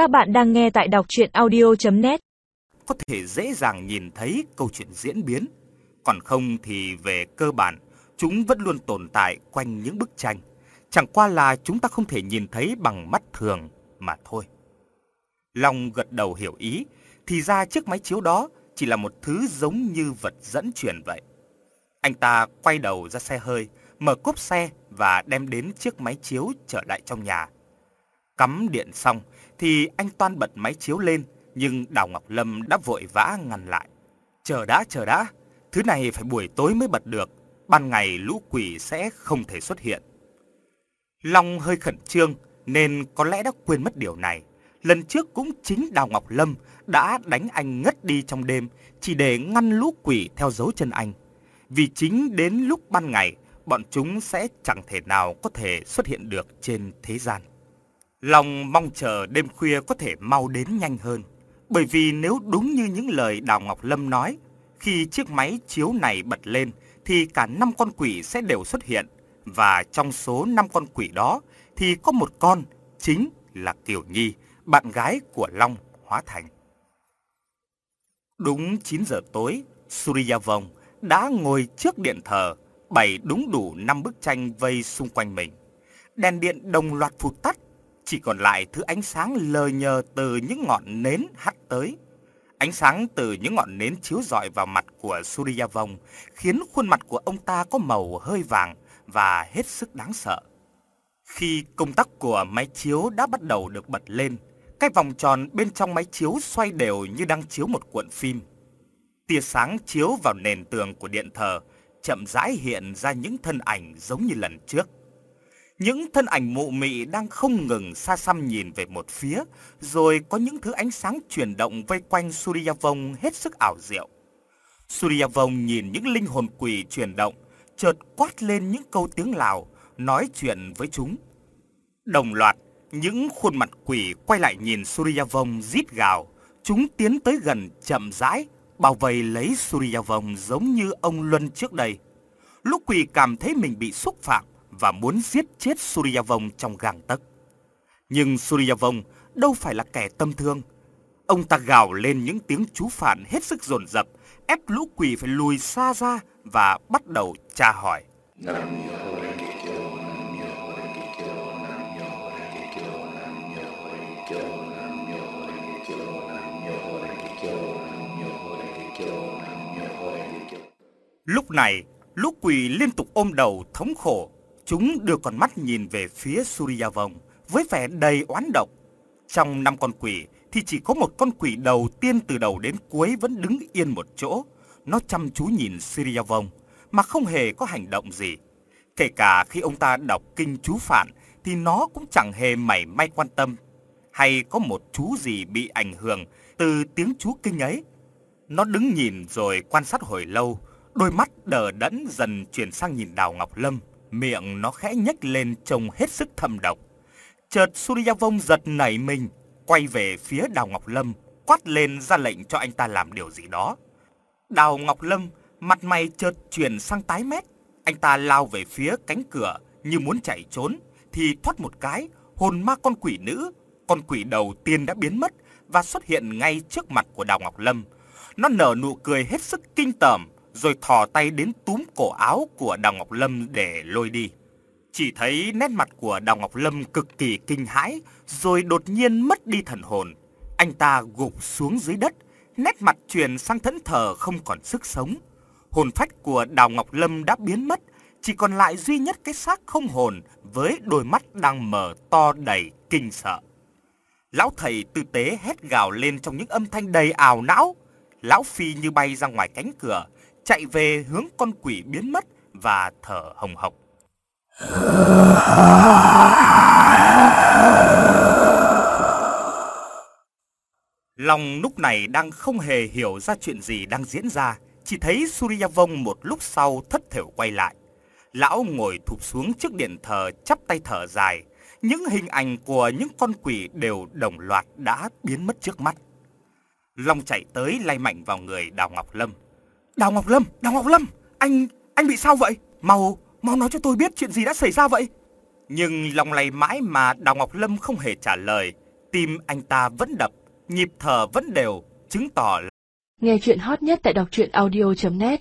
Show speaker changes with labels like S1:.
S1: Các bạn đang nghe tại đọc chuyện audio.net
S2: Có thể dễ dàng nhìn thấy câu chuyện diễn biến, còn không thì về cơ bản, chúng vẫn luôn tồn tại quanh những bức tranh. Chẳng qua là chúng ta không thể nhìn thấy bằng mắt thường mà thôi. Long gật đầu hiểu ý, thì ra chiếc máy chiếu đó chỉ là một thứ giống như vật dẫn truyền vậy. Anh ta quay đầu ra xe hơi, mở cốp xe và đem đến chiếc máy chiếu trở lại trong nhà. Cắm điện xong thì anh toan bật máy chiếu lên, nhưng Đào Ngọc Lâm đã vội vã ngăn lại. Chờ đã, chờ đã, thứ này phải buổi tối mới bật được, ban ngày lũ quỷ sẽ không thể xuất hiện. Long hơi khẩn trương nên có lẽ đã quên mất điều này. Lần trước cũng chính Đào Ngọc Lâm đã đánh anh ngất đi trong đêm chỉ để ngăn lũ quỷ theo dấu chân anh. Vì chính đến lúc ban ngày, bọn chúng sẽ chẳng thể nào có thể xuất hiện được trên thế gian. Long mong chờ đêm khuya có thể mau đến nhanh hơn, bởi vì nếu đúng như những lời Đào Ngọc Lâm nói, khi chiếc máy chiếu này bật lên thì cả năm con quỷ sẽ đều xuất hiện và trong số năm con quỷ đó thì có một con chính là Kiều Nhi, bạn gái của Long hóa thành. Đúng 9 giờ tối, Surya Vong đã ngồi trước điện thờ, bày đúng đủ năm bức tranh vây xung quanh mình. Đèn điện đồng loạt phụt tắt, chỉ còn lại thứ ánh sáng lờ nhờ từ những ngọn nến hắt tới. Ánh sáng từ những ngọn nến chiếu rọi vào mặt của Surya Vong khiến khuôn mặt của ông ta có màu hơi vàng và hết sức đáng sợ. Khi công tắc của máy chiếu đã bắt đầu được bật lên, cái vòng tròn bên trong máy chiếu xoay đều như đang chiếu một cuộn phim. Tia sáng chiếu vào nền tường của điện thờ, chậm rãi hiện ra những thân ảnh giống như lần trước. Những thân ảnh mụ mị đang không ngừng xa xăm nhìn về một phía, rồi có những thứ ánh sáng chuyển động vây quanh Surya Vong hết sức ảo diệu. Surya Vong nhìn những linh hồn quỷ chuyển động, chợt quát lên những câu tiếng Lào, nói chuyện với chúng. Đồng loạt, những khuôn mặt quỷ quay lại nhìn Surya Vong rít gào, chúng tiến tới gần chậm rãi, bao vây lấy Surya Vong giống như ông Luân trước đây. Lúc quỷ cảm thấy mình bị xúc phạm và muốn giết chết Surya Vong trong gang tấc. Nhưng Surya Vong đâu phải là kẻ tâm thương. Ông ta gào lên những tiếng chú phản hết sức dồn dập, ép lũ quỷ phải lùi xa ra và bắt đầu tra hỏi. Lúc này, lũ quỷ liên tục ôm đầu thống khổ. Chúng đưa con mắt nhìn về phía Surya Vong với vẻ đầy oán độc. Trong năm con quỷ thì chỉ có một con quỷ đầu tiên từ đầu đến cuối vẫn đứng yên một chỗ. Nó chăm chú nhìn Surya Vong mà không hề có hành động gì. Kể cả khi ông ta đọc kinh chú phản thì nó cũng chẳng hề mảy may quan tâm. Hay có một chú gì bị ảnh hưởng từ tiếng chú kinh ấy. Nó đứng nhìn rồi quan sát hồi lâu, đôi mắt đờ đẫn dần chuyển sang nhìn Đào Ngọc Lâm, miệng nó khẽ nhếch lên trông hết sức thâm độc. Chợt Surya Vong giật nảy mình, quay về phía Đào Ngọc Lâm, quát lên ra lệnh cho anh ta làm điều gì đó. Đào Ngọc Lâm mặt mày chợt chuyển sang tái mét, anh ta lao về phía cánh cửa như muốn chạy trốn thì thoát một cái, hồn ma con quỷ nữ, con quỷ đầu tiên đã biến mất và xuất hiện ngay trước mặt của Đào Ngọc Lâm. Nó nở nụ cười hết sức kinh tởm, rồi thò tay đến túm cổ áo của Đào Ngọc Lâm để lôi đi. Chỉ thấy nét mặt của Đào Ngọc Lâm cực kỳ kinh hãi, rồi đột nhiên mất đi thần hồn. Anh ta gục xuống dưới đất, nét mặt chuyển sang thẫn thờ không còn sức sống. Hồn phách của Đào Ngọc Lâm đã biến mất, chỉ còn lại duy nhất cái xác không hồn với đôi mắt đang mở to đầy kinh sợ. Lão thầy tư tế hét gào lên trong những âm thanh đầy ảo não. Lão phi như bay ra ngoài cánh cửa, chạy về hướng con quỷ biến mất và thở hồng hộc. Long lúc này đang không hề hiểu ra chuyện gì đang diễn ra, chỉ thấy Surya Vong một lúc sau thất thểu quay lại. Lão ngồi thụp xuống trước điện thờ chắp tay thở dài, những hình ảnh của những con quỷ đều đồng loạt đã biến mất trước mắt. Long chạy tới lay mạnh vào người Đào Ngọc Lâm. Đào Ngọc Lâm, Đào Ngọc Lâm, anh, anh bị sao vậy? Mau, mau nói cho tôi biết chuyện gì đã xảy ra vậy? Nhưng lòng lay mãi mà Đào Ngọc Lâm không hề trả lời. Tim anh ta vẫn đập, nhịp thở vẫn đều, chứng tỏ
S3: Nghe chuyện hot nhất tại đọc truyện audio.net